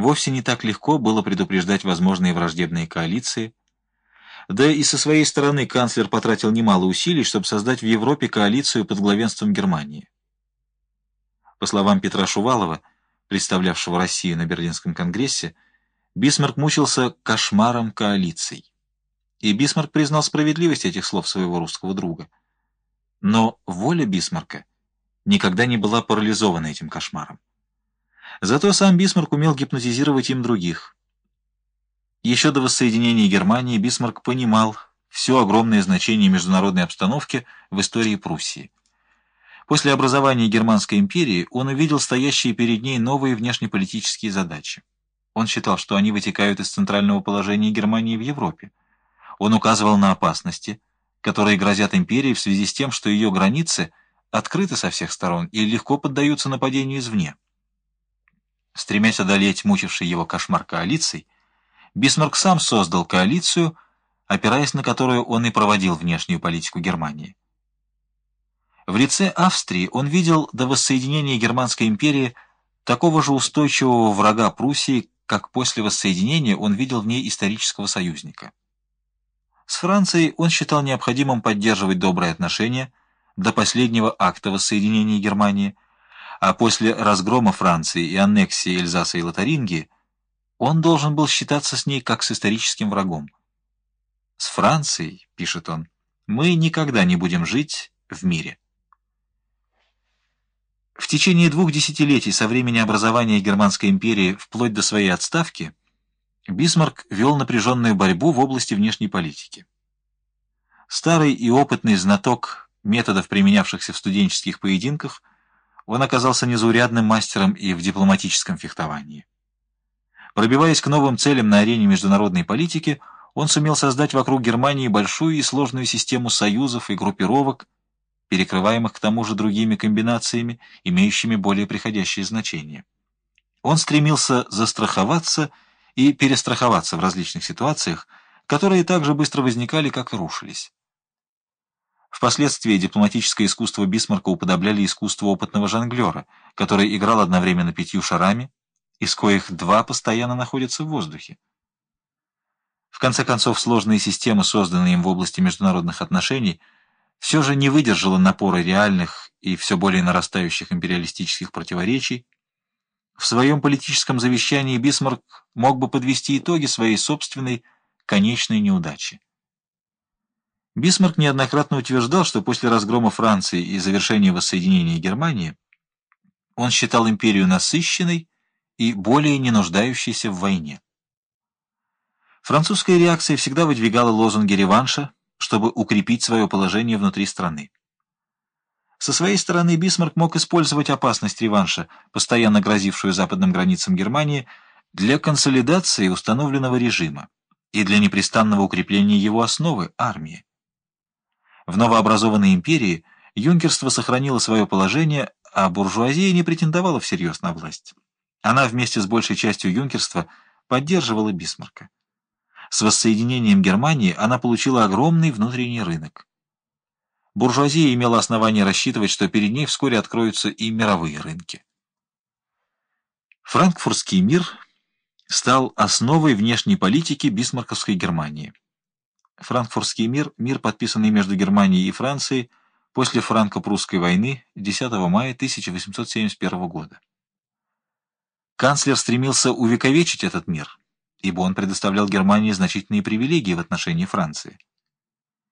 Вовсе не так легко было предупреждать возможные враждебные коалиции. Да и со своей стороны канцлер потратил немало усилий, чтобы создать в Европе коалицию под главенством Германии. По словам Петра Шувалова, представлявшего Россию на Берлинском конгрессе, Бисмарк мучился кошмаром коалиций. И Бисмарк признал справедливость этих слов своего русского друга. Но воля Бисмарка никогда не была парализована этим кошмаром. Зато сам Бисмарк умел гипнотизировать им других. Еще до воссоединения Германии Бисмарк понимал все огромное значение международной обстановки в истории Пруссии. После образования Германской империи он увидел стоящие перед ней новые внешнеполитические задачи. Он считал, что они вытекают из центрального положения Германии в Европе. Он указывал на опасности, которые грозят империи в связи с тем, что ее границы открыты со всех сторон и легко поддаются нападению извне. Стремясь одолеть мучивший его кошмар коалиций, Бисмарк сам создал коалицию, опираясь на которую он и проводил внешнюю политику Германии. В лице Австрии он видел до воссоединения Германской империи такого же устойчивого врага Пруссии, как после воссоединения он видел в ней исторического союзника. С Францией он считал необходимым поддерживать добрые отношения до последнего акта воссоединения Германии – а после разгрома Франции и аннексии Эльзаса и Лотарингии он должен был считаться с ней как с историческим врагом. «С Францией, — пишет он, — мы никогда не будем жить в мире». В течение двух десятилетий со времени образования Германской империи вплоть до своей отставки Бисмарк вел напряженную борьбу в области внешней политики. Старый и опытный знаток методов, применявшихся в студенческих поединках, он оказался незаурядным мастером и в дипломатическом фехтовании. Пробиваясь к новым целям на арене международной политики, он сумел создать вокруг Германии большую и сложную систему союзов и группировок, перекрываемых к тому же другими комбинациями, имеющими более приходящее значение. Он стремился застраховаться и перестраховаться в различных ситуациях, которые так же быстро возникали, как и рушились. Впоследствии дипломатическое искусство Бисмарка уподобляли искусству опытного жонглера, который играл одновременно пятью шарами, из коих два постоянно находятся в воздухе. В конце концов, сложные системы, созданные им в области международных отношений, все же не выдержала напора реальных и все более нарастающих империалистических противоречий. В своем политическом завещании Бисмарк мог бы подвести итоги своей собственной конечной неудачи. Бисмарк неоднократно утверждал, что после разгрома Франции и завершения воссоединения Германии он считал империю насыщенной и более не нуждающейся в войне. Французская реакция всегда выдвигала лозунги реванша, чтобы укрепить свое положение внутри страны. Со своей стороны Бисмарк мог использовать опасность реванша, постоянно грозившую западным границам Германии, для консолидации установленного режима и для непрестанного укрепления его основы – армии. В новообразованной империи юнкерство сохранило свое положение, а буржуазия не претендовала всерьез на власть. Она вместе с большей частью юнкерства поддерживала Бисмарка. С воссоединением Германии она получила огромный внутренний рынок. Буржуазия имела основание рассчитывать, что перед ней вскоре откроются и мировые рынки. Франкфуртский мир стал основой внешней политики бисмарковской Германии. Франкфуртский мир – мир, подписанный между Германией и Францией после франко-прусской войны 10 мая 1871 года. Канцлер стремился увековечить этот мир, ибо он предоставлял Германии значительные привилегии в отношении Франции.